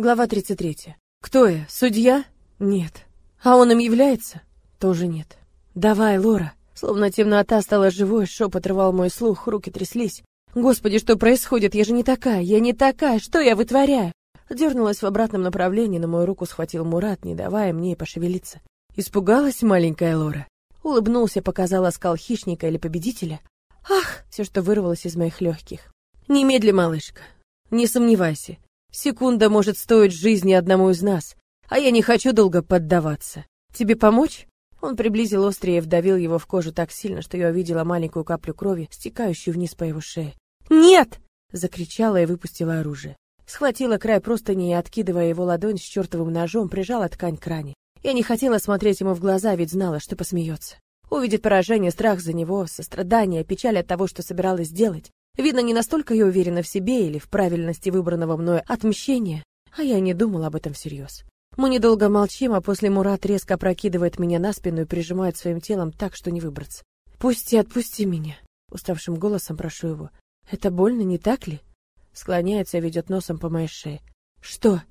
Глава 33. Кто я? Судья? Нет. А он им является? Тоже нет. Давай, Лора. Словно темнота стала живой, шепот рвал мой слух, руки тряслись. Господи, что происходит? Я же не такая, я не такая, что я вытворяю? Дернулась в обратном направлении, но мою руку схватил Мурат, не давая мне пошевелиться. Испугалась маленькая Лора. Улыбнулся, показал оскал хищника или победителя. Ах, все, что вырвалось из моих легких. Немедли, малышка. Не сомневайся. Секунда может стоить жизни одному из нас, а я не хочу долго поддаваться. Тебе помочь? Он приблизил острие и вдавил его в кожу так сильно, что я увидела маленькую каплю крови, стекающую вниз по его шее. «Нет!» — закричала и выпустила оружие. Схватила край простыни и, откидывая его ладонь с чертовым ножом, прижала ткань к ране. Я не хотела смотреть ему в глаза, ведь знала, что посмеется. Увидит поражение, страх за него, сострадание, печаль от того, что собиралась сделать. Видно, не настолько я уверена в себе или в правильности выбранного мною отмщения, а я не думала об этом всерьез. Мы недолго молчим, а после Мурат резко опрокидывает меня на спину и прижимает своим телом так, что не выбраться. «Пусти, отпусти меня!» Уставшим голосом прошу его. «Это больно, не так ли?» Склоняется и ведет носом по моей шее. «Что?»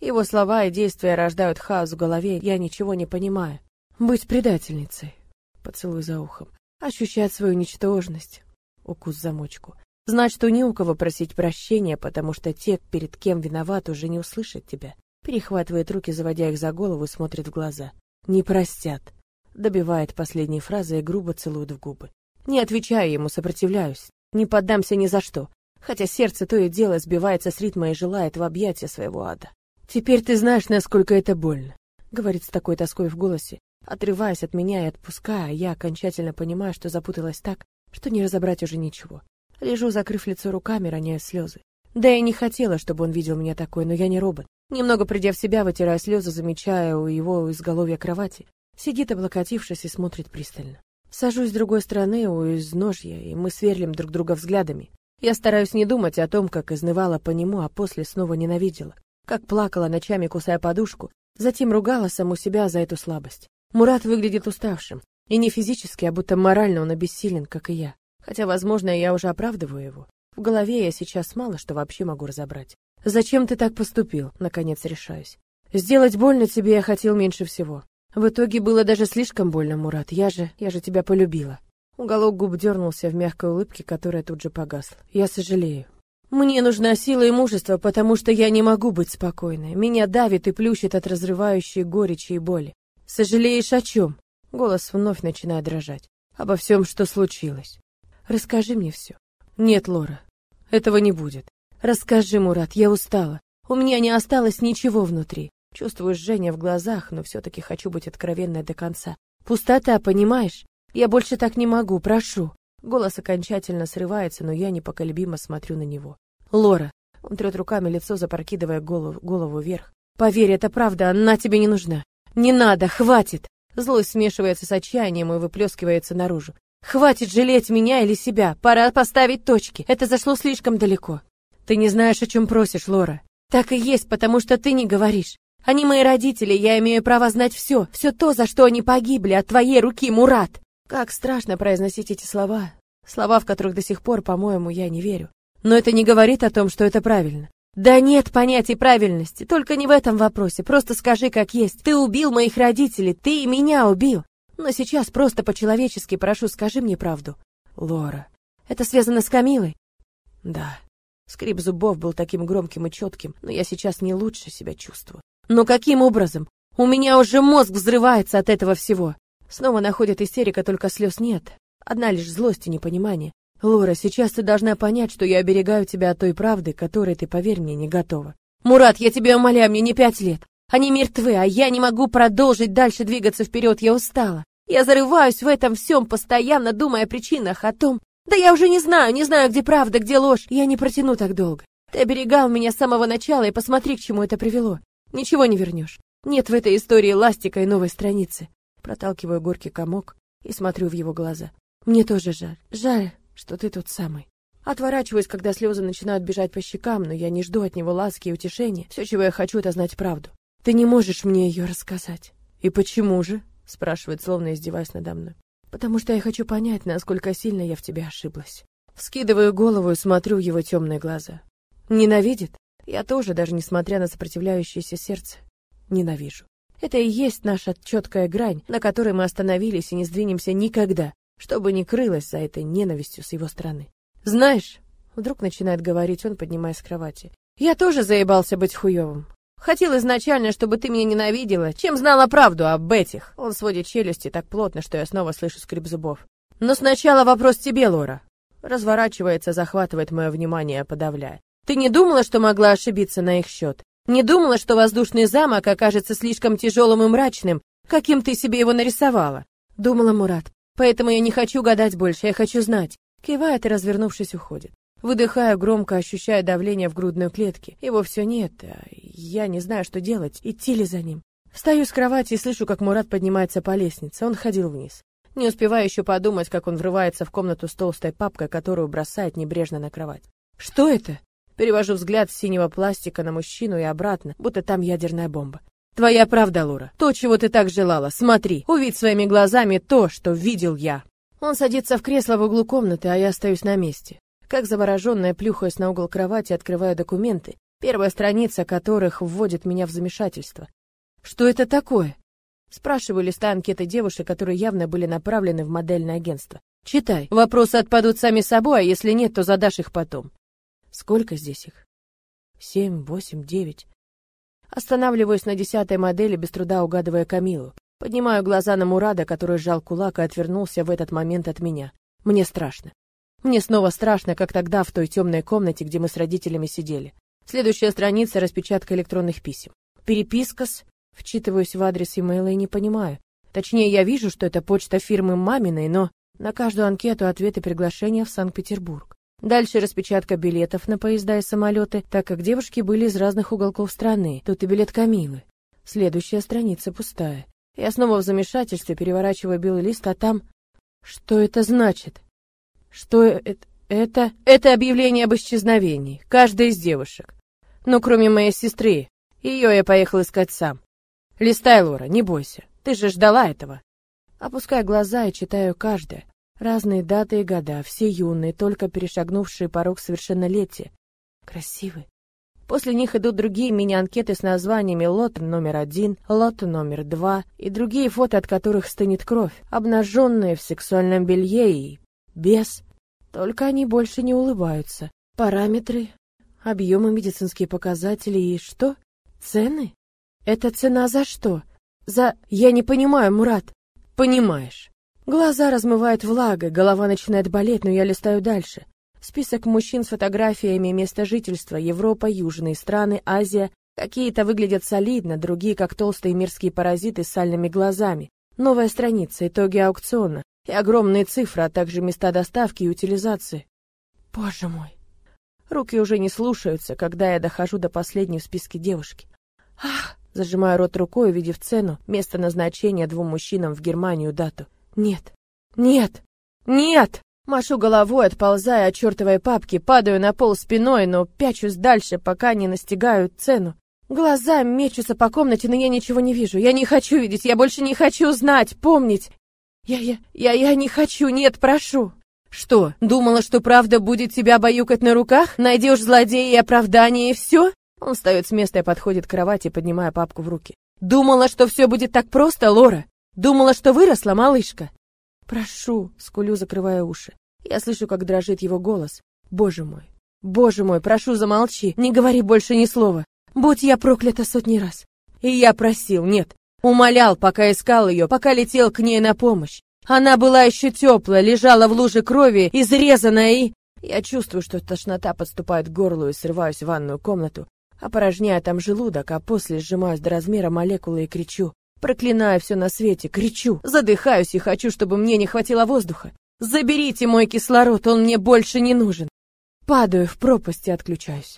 Его слова и действия рождают хаос в голове, я ничего не понимаю. «Быть предательницей!» Поцелуй за ухом. «Ощущать свою ничтожность!» Укус замочку. Знать, что не у кого просить прощения, потому что те, перед кем виноват, уже не услышат тебя. Перехватывает руки, заводя их за голову, смотрит в глаза. «Не простят!» Добивает последней фразы и грубо целует в губы. Не отвечаю ему, сопротивляюсь. Не поддамся ни за что. Хотя сердце то и дело сбивается с ритма и желает в объятия своего ада. «Теперь ты знаешь, насколько это больно», — говорит с такой тоской в голосе, отрываясь от меня и отпуская, я окончательно понимаю, что запуталась так, что не разобрать уже ничего. Лежу, закрыв лицо руками, роняя слезы. Да я не хотела, чтобы он видел меня такой, но я не робот. Немного придя в себя, вытирая слезы, замечая у его изголовья кровати. Сидит, облокотившись, и смотрит пристально. Сажусь с другой стороны у изножья, и мы сверлим друг друга взглядами. Я стараюсь не думать о том, как изнывала по нему, а после снова ненавидела. Как плакала ночами, кусая подушку, затем ругала саму себя за эту слабость. Мурат выглядит уставшим. И не физически, а будто морально он обессилен, как и я. Хотя, возможно, я уже оправдываю его. В голове я сейчас мало что вообще могу разобрать. «Зачем ты так поступил?» — наконец решаюсь. «Сделать больно тебе я хотел меньше всего. В итоге было даже слишком больно, Мурат. Я же, я же тебя полюбила». Уголок губ дернулся в мягкой улыбке, которая тут же погасла. «Я сожалею. Мне нужна сила и мужество, потому что я не могу быть спокойной. Меня давит и плющит от разрывающей горечи и боли. Сожалеешь о чем? Голос вновь начинает дрожать. Обо всем, что случилось. Расскажи мне все. Нет, Лора, этого не будет. Расскажи, Мурат, я устала. У меня не осталось ничего внутри. Чувствую жжение в глазах, но все-таки хочу быть откровенной до конца. Пустота, понимаешь? Я больше так не могу, прошу. Голос окончательно срывается, но я непоколебимо смотрю на него. Лора. Он трет руками лицо, запрокидывая голову, голову вверх. Поверь, это правда, она тебе не нужна. Не надо, хватит. Злость смешивается с отчаянием и выплескивается наружу. Хватит жалеть меня или себя. Пора поставить точки. Это зашло слишком далеко. Ты не знаешь, о чем просишь, Лора. Так и есть, потому что ты не говоришь. Они мои родители, я имею право знать все, все то, за что они погибли от твоей руки, Мурат. Как страшно произносить эти слова. Слова, в которых до сих пор, по-моему, я не верю. Но это не говорит о том, что это правильно. Да нет понятия правильности, только не в этом вопросе. Просто скажи, как есть. Ты убил моих родителей, ты и меня убил. Но сейчас просто по-человечески прошу, скажи мне правду. Лора, это связано с Камилой? Да. Скрип зубов был таким громким и четким, но я сейчас не лучше себя чувствую. Но каким образом? У меня уже мозг взрывается от этого всего. Снова находит истерика, только слез нет. Одна лишь злость и непонимание. Лора, сейчас ты должна понять, что я оберегаю тебя от той правды, которой ты, поверь мне, не готова. Мурат, я тебя умоляю, мне не пять лет. Они мертвы, а я не могу продолжить дальше двигаться вперед, я устала. Я зарываюсь в этом всем, постоянно думая о причинах, о том... Да я уже не знаю, не знаю, где правда, где ложь. Я не протяну так долго. Ты оберегал меня с самого начала, и посмотри, к чему это привело. Ничего не вернешь. Нет в этой истории ластика и новой страницы. Проталкиваю горький комок и смотрю в его глаза. Мне тоже жаль. Жаль, что ты тот самый. Отворачиваюсь, когда слезы начинают бежать по щекам, но я не жду от него ласки и утешения. Все, чего я хочу, это знать правду. Ты не можешь мне ее рассказать. И почему же? Спрашивает, словно издеваясь надо мной. Потому что я хочу понять, насколько сильно я в тебе ошиблась. Вскидываю голову и смотрю в его темные глаза. Ненавидит? Я тоже, даже несмотря на сопротивляющееся сердце, ненавижу. Это и есть наша четкая грань, на которой мы остановились и не сдвинемся никогда, чтобы не крылось за этой ненавистью с его стороны. Знаешь, вдруг начинает говорить он, поднимаясь с кровати. Я тоже заебался быть хуёвым. Хотел изначально, чтобы ты меня ненавидела, чем знала правду об этих. Он сводит челюсти так плотно, что я снова слышу скрип зубов. Но сначала вопрос тебе, Лора. Разворачивается, захватывает мое внимание, подавляя. Ты не думала, что могла ошибиться на их счет? Не думала, что воздушный замок окажется слишком тяжелым и мрачным, каким ты себе его нарисовала? Думала, Мурат. Поэтому я не хочу гадать больше, я хочу знать. Кивает и, развернувшись, уходит. Выдыхаю громко, ощущая давление в грудной клетке. Его все нет, а я не знаю, что делать, идти ли за ним. Встаю с кровати и слышу, как Мурат поднимается по лестнице. Он ходил вниз. Не успеваю еще подумать, как он врывается в комнату с толстой папкой, которую бросает небрежно на кровать. «Что это?» Перевожу взгляд с синего пластика на мужчину и обратно, будто там ядерная бомба. «Твоя правда, Лора. То, чего ты так желала. Смотри, увидь своими глазами то, что видел я». Он садится в кресло в углу комнаты, а я остаюсь на месте. Как завороженная, плюхаясь на угол кровати, открываю документы, первая страница которых вводит меня в замешательство. Что это такое? Спрашиваю, листа анкеты девушек, которые явно были направлены в модельное агентство. Читай. Вопросы отпадут сами собой, а если нет, то задашь их потом. Сколько здесь их? Семь, восемь, девять. Останавливаюсь на десятой модели, без труда угадывая Камилу. Поднимаю глаза на Мурада, который сжал кулак и отвернулся в этот момент от меня. Мне страшно. Мне снова страшно, как тогда в той темной комнате, где мы с родителями сидели. Следующая страница — распечатка электронных писем. Переписка с... Вчитываюсь в адрес имейла и не понимаю. Точнее, я вижу, что это почта фирмы маминой, но на каждую анкету ответы приглашения в Санкт-Петербург. Дальше распечатка билетов на поезда и самолеты, так как девушки были из разных уголков страны. Тут и билет Камилы. Следующая страница пустая. Я снова в замешательстве переворачиваю белый лист, а там... Что это значит? Что это? Это... Это объявление об исчезновении. Каждая из девушек. Ну, кроме моей сестры. Ее я поехал искать сам. Листай, Лора, не бойся. Ты же ждала этого. Опускаю глаза и читаю каждое. Разные даты и года, все юные, только перешагнувшие порог совершеннолетия. Красивые. После них идут другие мини-анкеты с названиями «Лот номер один», «Лот номер два» и другие фото, от которых стынет кровь, обнаженные в сексуальном белье и без. Только они больше не улыбаются. Параметры, объемы, медицинские показатели и что? Цены? Это цена за что? За... Я не понимаю, Мурат. Понимаешь. Глаза размывает влага, голова начинает болеть, но я листаю дальше. Список мужчин с фотографиями места жительства, Европа, южные страны, Азия. Какие-то выглядят солидно, другие как толстые мирские паразиты с сальными глазами. Новая страница, итоги аукциона и огромные цифры, а также места доставки и утилизации. Боже мой. Руки уже не слушаются, когда я дохожу до последней в списке девушки. Ах, зажимаю рот рукой, увидев цену, место назначения двум мужчинам в Германию дату. Нет. Нет. Нет. Машу головой, отползая от чертовой папки, падаю на пол спиной, но пячусь дальше, пока не настигаю цену. Глаза мечутся по комнате, но я ничего не вижу. Я не хочу видеть, я больше не хочу знать, помнить. Я, я, я, я не хочу, нет, прошу. Что, думала, что правда будет тебя баюкать на руках? Найдешь злодея и оправдание, и все? Он встает с места и подходит к кровати, поднимая папку в руки. Думала, что все будет так просто, Лора? Думала, что выросла малышка? Прошу, скулю, закрывая уши. Я слышу, как дрожит его голос. Боже мой, боже мой, прошу, замолчи, не говори больше ни слова. Будь я проклята сотни раз. И я просил, нет, Умолял, пока искал ее, пока летел к ней на помощь. Она была еще теплая, лежала в луже крови, изрезанная и... Я чувствую, что тошнота подступает к горлу и срываюсь в ванную комнату, опорожняя там желудок, а после сжимаюсь до размера молекулы и кричу. Проклинаю все на свете, кричу, задыхаюсь и хочу, чтобы мне не хватило воздуха. Заберите мой кислород, он мне больше не нужен. Падаю в пропасть и отключаюсь.